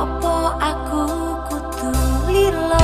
opo aku kudu lilo